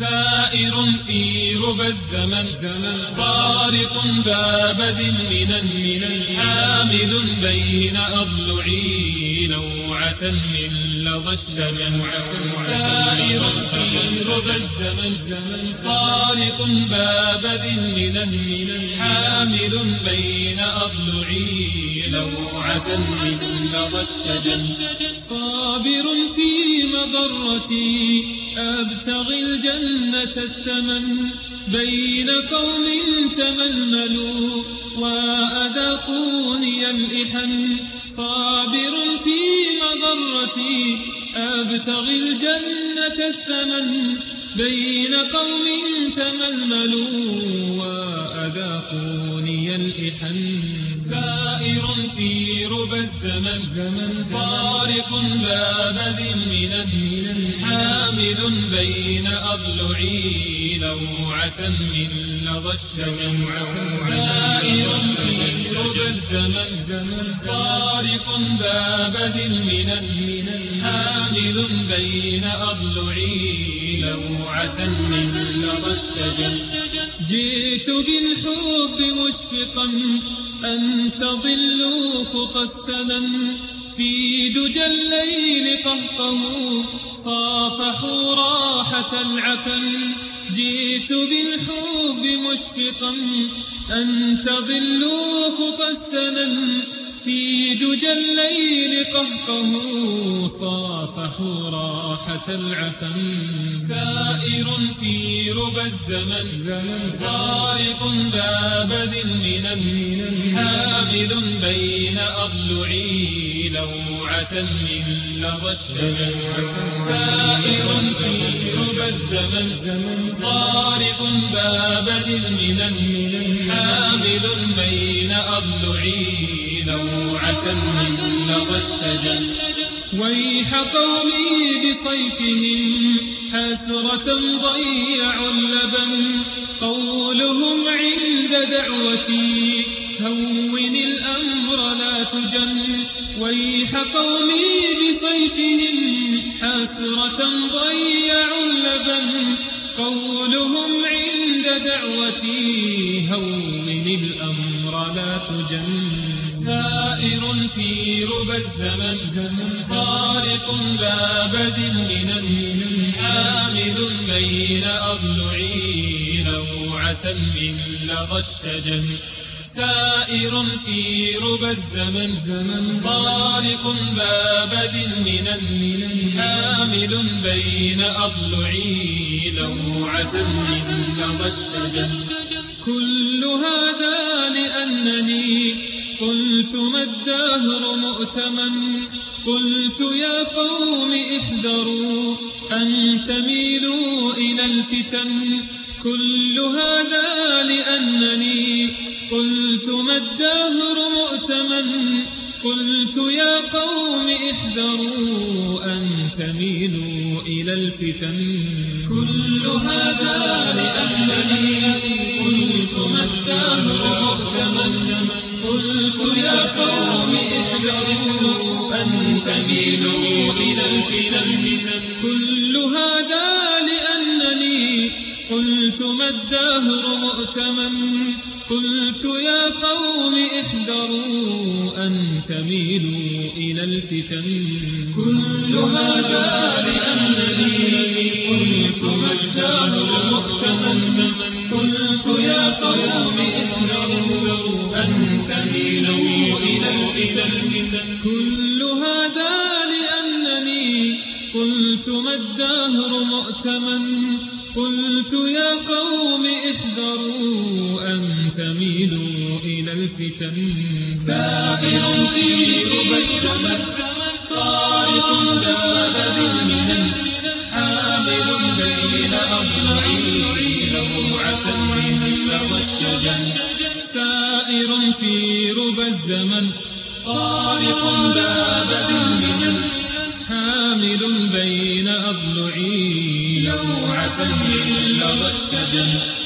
سائر في ربى الزمن صارق بابد من من حامل بين أضلعي لوعة من لظى الشمن سائر في ربى الزمن صارق بابد من من حامل بين أضلعي لوعة من لظى الشجن. صابر في مضرتي أبتغي الجنة الثمن. بين قوم تململوا وأذاقوني الإحن. صابر في مضرتي أبتغي الجنة الثمن. بين قوم تململوا وأذاقوني الإحن. سائر في ربى الزمن. زمن طارق بابد من من حامل بين أضلعي لوعة من لظى الشمن سائر ربى الزمن زمن طارق بابد من من حامل بين أضلعي لوعة من لظى الشجن جئت بالحب مشفقا أن تضلوا خطى السنن. في دجى الليل قهقه صافحوا راحة العفن. جئت بالحب مشفقا أن تضلوا خطى السنن في دجى الليل قهقه صافحوا راحة العفن. سائر في ربى الزمن زمن طارق باب ذي المنن. حامل بين لوعة من لظى الشجن سائر ربى الزمن زمن طارق باب المنن حامل بين أضلعي لوعة من لظى الشجن ويح قومي بصيفهم حسرة ضيعوا اللبن قولهم عند دعوتي هون الأمر لا تجن. ويح قومي بصيفهم حسرة ضيعوا اللبن قولهم عند دعوتي هون الأمر لا تجن. سائر في ربى الزمن صارق بابد من من حامل بين أضلعي لوعة من لظى الشجن. سائر في ربى الزمن زمن صارق بابد من من حامل بين أضلعي لوعة من لظى الشجن كل هذا لأنني قلت ما الدهر مؤتمن قلت يا قوم احذروا أن تميلوا إلى الفتن. كل هذا لأنني قلت ما الدهر مؤتمن. قلت يا قوم احذروا أن تميلوا إلى الفتن. كل هذا لأنني قلت ما الدهر مؤتمن. قلت يا قوم احذروا أن تميلوا إلى الفتن. كل هذا ما الدهر مؤتمن؟ قلت يا قوم احذروا أن تميلوا إلى الفتن. كل هذا لأنني قلت ما الدهر مؤتمن. قلت يا قوم احذروا الدهر مؤتمن. قلت يا قوم احذروا أن تميلوا إلى الفتن. ساخر في ربى الزمن طارق باب ذي المنن. حامل بين أضلعي لوعة من لظى الشجن سائر في ربى الزمن. طارق باب ذي المنن. حامل بين أضلعي. لوعة من لظى الشجن